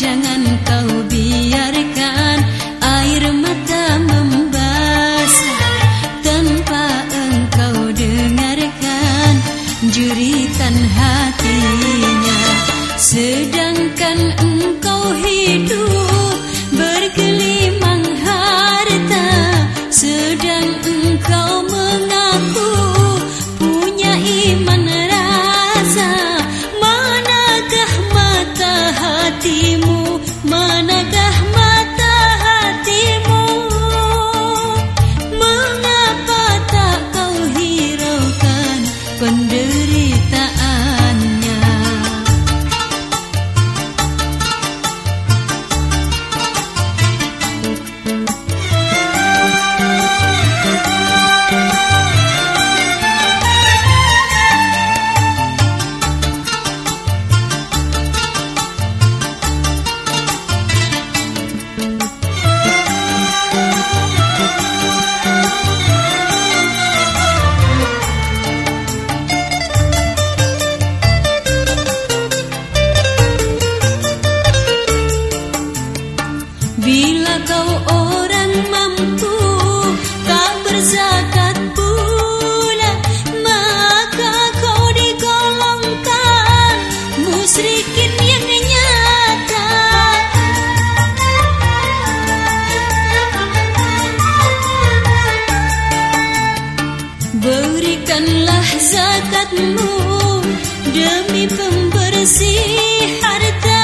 jangan kau biarkan air mata membasah tanpa engkau dengarkan jeritan hatinya. Sedangkan engkau hidup Bila kau orang mampu Tak berzakat pula Maka kau digolongkan. Musrikin yang nyata. Berikanlah zakatmu Demi pembersih harta.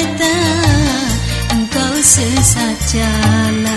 ternyata engkau sesat jalan